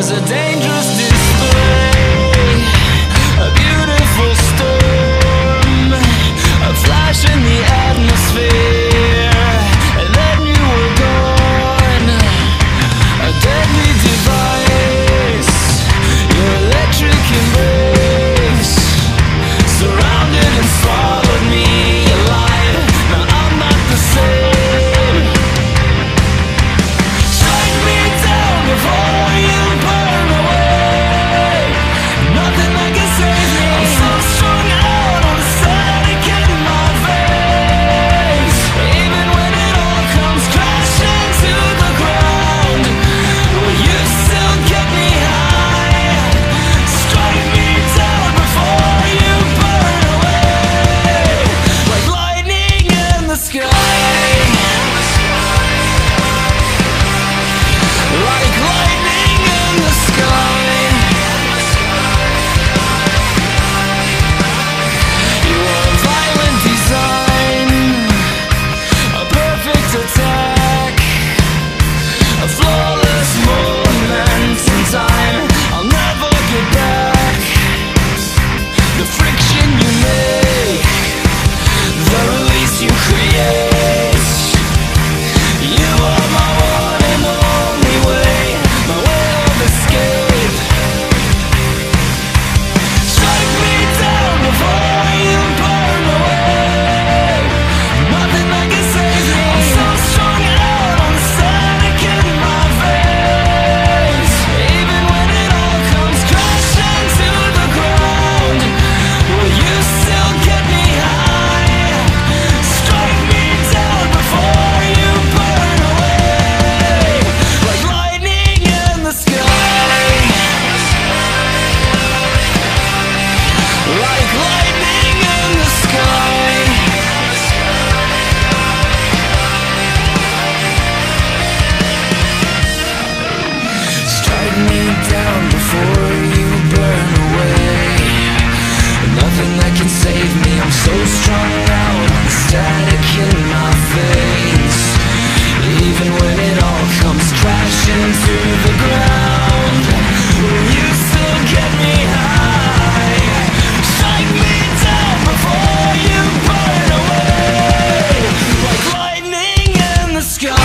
was a dangerous sky before you burn away. Nothing that can save me, I'm so strong, out on static in my face. Even when it all comes crashing the ground you still get me high? Strike me down before you burn away. Like lightning in the sky.